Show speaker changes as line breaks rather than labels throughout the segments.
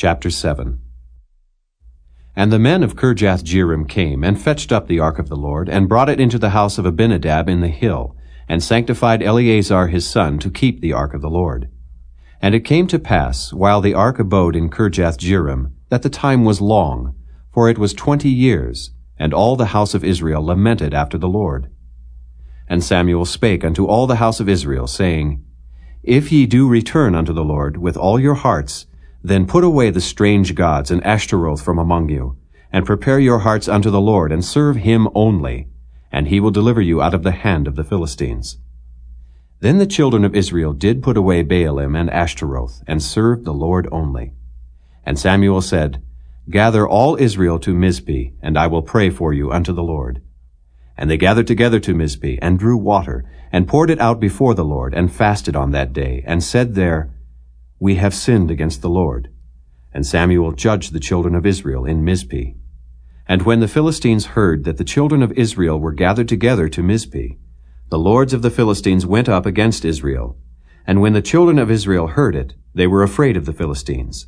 Chapter 7 And the men of Kirjath-jearim came, and fetched up the ark of the Lord, and brought it into the house of Abinadab in the hill, and sanctified Eleazar his son to keep the ark of the Lord. And it came to pass, while the ark abode in Kirjath-jearim, that the time was long, for it was twenty years, and all the house of Israel lamented after the Lord. And Samuel spake unto all the house of Israel, saying, If ye do return unto the Lord with all your hearts, then put away the strange gods and Ashtaroth from among you, and prepare your hearts unto the Lord, and serve him only, and he will deliver you out of the hand of the Philistines. Then the children of Israel did put away Baalim and Ashtaroth, and served the Lord only. And Samuel said, Gather all Israel to Mizpeh, and I will pray for you unto the Lord. And they gathered together to Mizpeh, and drew water, and poured it out before the Lord, and fasted on that day, and said there, We have sinned against the Lord. And Samuel judged the children of Israel in Mizpeh. And when the Philistines heard that the children of Israel were gathered together to Mizpeh, the lords of the Philistines went up against Israel. And when the children of Israel heard it, they were afraid of the Philistines.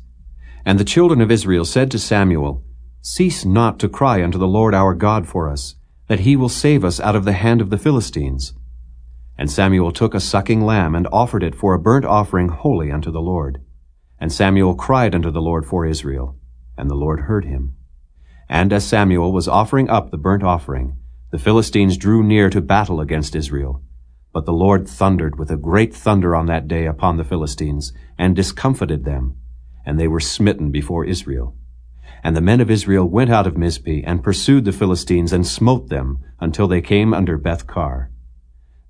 And the children of Israel said to Samuel, Cease not to cry unto the Lord our God for us, that he will save us out of the hand of the Philistines. And Samuel took a sucking lamb and offered it for a burnt offering holy unto the Lord. And Samuel cried unto the Lord for Israel, and the Lord heard him. And as Samuel was offering up the burnt offering, the Philistines drew near to battle against Israel. But the Lord thundered with a great thunder on that day upon the Philistines, and discomfited them, and they were smitten before Israel. And the men of Israel went out of Mizpeh, and pursued the Philistines, and smote them, until they came under Beth-car.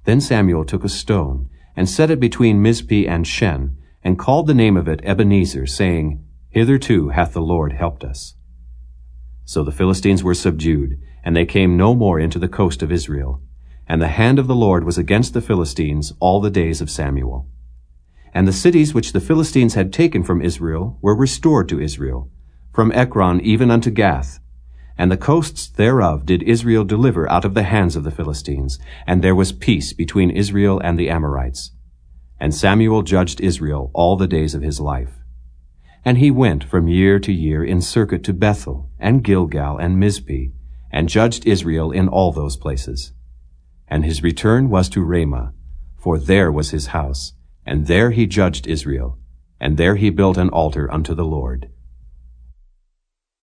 Then Samuel took a stone, and set it between Mizpeh and Shen, and called the name of it Ebenezer, saying, Hitherto hath the Lord helped us. So the Philistines were subdued, and they came no more into the coast of Israel. And the hand of the Lord was against the Philistines all the days of Samuel. And the cities which the Philistines had taken from Israel were restored to Israel, from Ekron even unto Gath. And the coasts thereof did Israel deliver out of the hands of the Philistines, and there was peace between Israel and the Amorites. And Samuel judged Israel all the days of his life. And he went from year to year in circuit to Bethel, and Gilgal, and Mizpeh, and judged Israel in all those places. And his return was to Ramah, for there was his house, and there he judged Israel, and there he built an altar unto the Lord.